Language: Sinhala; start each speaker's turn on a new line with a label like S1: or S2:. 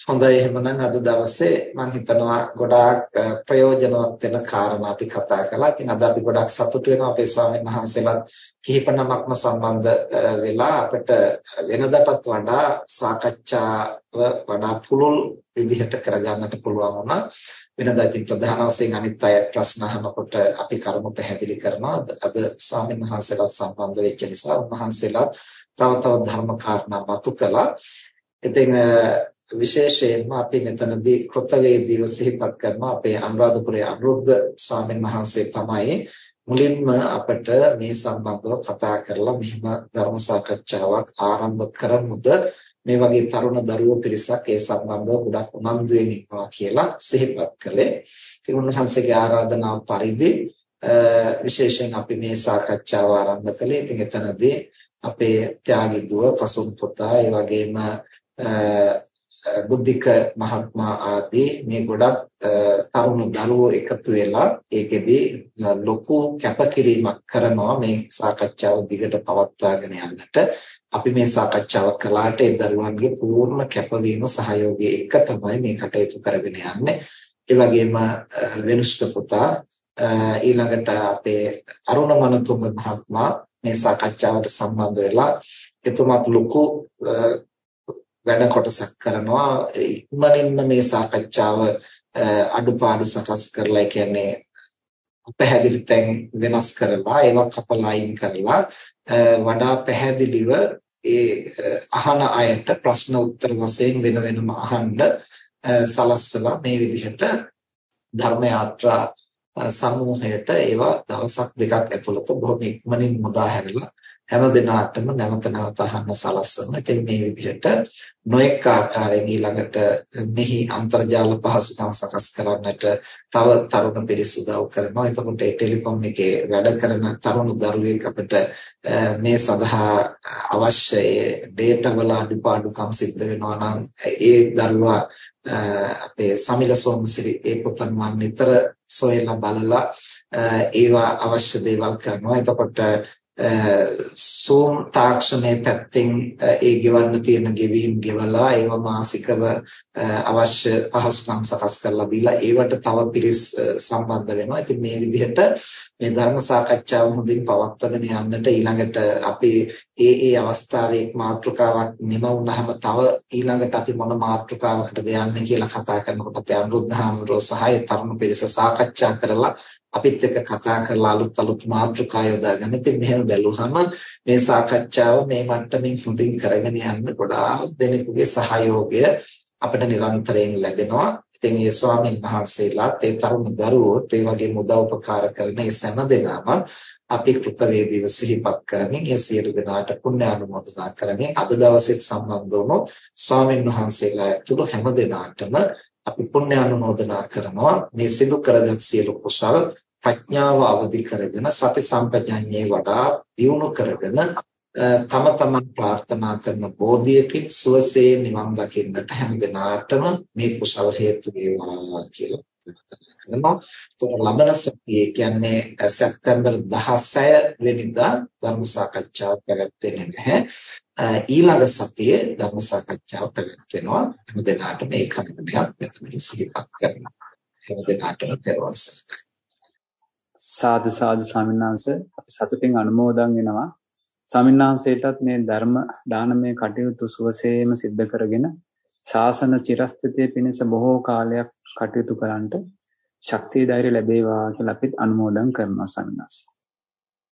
S1: හොඳයි එහෙමනම් අද දවසේ මම හිතනවා ගොඩාක් ප්‍රයෝජනවත් වෙන කාරණා අපි කතා කළා. ඉතින් අද අපි ගොඩාක් සතුටු වෙනවා අපේ ස්වාමීන් වහන්සේලාත් කිහිප නමක්ම සම්බන්ධ වෙලා අපිට වෙනදටත් වඩා සාකච්ඡාව වඩා පුළුල් විදිහට කරගන්නට පුළුවන් වුණා. වෙනදා ඉතින් ප්‍රධාන වශයෙන් අනිත් අය ප්‍රශ්න අහනකොට අපි කරුණු පැහැදිලි කරනවා. අද ස්වාමීන් වහන්සේලාත් සම්බන්ධ වෙච්ච නිසා උන්වහන්සේලාත් තව තවත් ධර්ම කාරණා මතු කළා. ඉතින් විශේෂයෙන්ම අපි මෙතනදී කෘතවේදීව සිහිපත් කරනවා අපේ අනුරාධපුරයේ අනුරුද්ධ ස්වාමීන් වහන්සේ තමයි මුලින්ම අපට මේ සම්බන්ධව කතා කරලා මෙහිම ධර්ම සාකච්ඡාවක් ආරම්භ කරමුද මේ වගේ තරුණ දරුවෝ පිරිසක් ඒ සම්බන්ධව ගොඩක් උනන්දුවෙන් ඉන්නවා කියලා සිහිපත් කළේ. ඉතින් උන්වහන්සේගේ ආරාධනාව පරිදි විශේෂයෙන් අපි මේ සාකච්ඡාව ආරම්භ කළේ. ඉතින් එතනදී අපේ ත්‍යාගී දුව, කසුම් පුතා, ඒ වගේම බුද්ධික මහත්මයා ආදී මේ ගොඩක් තරුණ දරුවෝ එකතු වෙලා ඒකෙදි ලොකු කැපකිරීමක් කරනවා මේ සාකච්ඡාව දිගට පවත්වාගෙන යන්නට. අපි මේ සාකච්ඡාව කළාට ඒ දරුවන්ගේ පූර්ණ කැපවීම සහයෝගය එක තමයි මේ කටයුතු කරගෙන යන්නේ. ඒ වගේම වෙනුෂ්ක පුතා ඊළඟට අපේ අරුණ මනතුංග මහත්මයා මේ සාකච්ඡාවට සම්බන්ධ වෙලා එතුමත් ලොකු වැඩ කොටසක් කරනවා. ඉක්මනින්ම මේ සාකච්ඡාව අඩුපාඩු සකස් කරලා කියන්නේ පැහැදිලි තැන් වෙනස් කරලා ඒවා කපලා අයින් කරලා වඩා පැහැදිලිව ඒ අහන අයට ප්‍රශ්න උත්තර වශයෙන් වෙන වෙනම අහන්න සලස්වලා මේ විදිහට ධර්ම යාත්‍රා සමූහයට ඒවා දවසක් දෙකක් ඇතුළත බොහොම ඉක්මනින් මුදා හැරලා හැම දිනාටම නැවත නැවත අහන්න සලස්වනවා. ඉතින් මේ විදිහට නොඑක ආකාරයෙන් ඊළඟට මෙහි අන්තර්ජාල පහසුකම් සකස් කරන්නට තව තරුණ පිරිස උදව් කරනවා. එතකොට ඒ ටෙලිකොම් එකේ වැඩ කරන තරුණ දරුවෙක් අපිට මේ සඳහා අවශ්‍ය ඩේටා වල අඩුපාඩුකම් සිද්ධ වෙනවා නම් ඒ දරුවා අපේ සමිල සෝමසිරි ඒ පුතන් වන් නිතර සොයලා බලලා ඒවා අවශ්‍ය දේවල් කරනවා. එතකොට සෝම් තාක්ෂණයේ පැත්තෙන් ඒ ගෙවන්න තියෙන ගෙවීම් ගෙවලා ඒව මාසිකව අවශ්‍ය පහසුකම් සකස් කරලා දීලා ඒවට තව පිරිස් සම්බන්ධ වෙනවා. ඉතින් මේ විදිහට මේ ධර්ම සාකච්ඡාව හොඳින් පවත්වාගෙන යන්නට ඊළඟට අපි ඒ ඒ අවස්ථාවේ මාතෘකාවක් නිම වුණාම තව ඊළඟට අපි මොන මාතෘකාවකටද යන්නේ කියලා කතා කරනකොට අපේ අනුරුද්ධහාමුදුරුවෝ සහ ඒ තරුණ පිරිස සාකච්ඡා කරලා අපිත් එක්ක කතා කරලා අලුත් අලුත් මාතෘකා යොදාගන්න. ඉතින් මෙහෙම බැලුවහම මේ සාකච්ඡාව මේ මට්ටමින් හොඳින් කරගෙන යන්න ගොඩාක් දෙනෙකුගේ සහයෝගය අපිට නිරන්තරයෙන් ලැබෙනවා. ඉතින් මේ ස්වාමීන් වහන්සේලාත් ඒ තරුණ දරුවෝත් ඒ වගේ මුදා උපකාර කරන ඒ සෑම දෙනාම අපි කෘතවේදීව සිහිපත් කරමින් ඒ සියලු දෙනාට පුණ්‍ය අනුමෝදනා කරමින් අද දවසේ සම්බන්ධ වුණු ස්වාමීන් වහන්සේලා ඇතුළු හැම දෙනාටම අපි පුණ්‍ය අනුමෝදනා කරනවා. මේ සිදු කරගත් සියලු කුසල් ප්‍රඥාව අවදි කරගෙන සති සම්පජඤ්ඤේ වඩා දියුණු කරගෙන තම තමන් ප්‍රාර්ථනා කරන බෝධියකින් සුවසේ නිවන් දකින්නට හැම දිනාටම මේ කුසල හේතු වේවා කියලා. කරනවා. ඒතකොට ලබන සතියේ කියන්නේ සැප්තැම්බර් 16 වෙනිදා ධර්ම සාකච්ඡාවක් පැවැත්වෙන්නේ නැහැ. ඊළඟ සතියේ ධර්ම සාකච්ඡාව පැවැත්වෙනවා. හැම දිනාටම මේ කරුණක් මෙතනදී සිහිපත් කරනවා. හැම දිනාටම දරවල්
S2: සාදු සාදු ස්වාමින්වහන්ස අපි සතුටින් අනුමෝදන් වෙනවා. ස්වාමින්වහන්සේටත් මේ ධර්ම දානමය කටයුතු සුවසේම සිද්ධ කරගෙන ශාසන චිරස්ථිතිය පිණිස බොහෝ කාලයක් කටයුතු කරන්නට ශක්තිය ධෛර්ය ලැබේවා කියලා අපිත් අනුමෝදන් කරනවා ස්වාමින්වහන්සේ.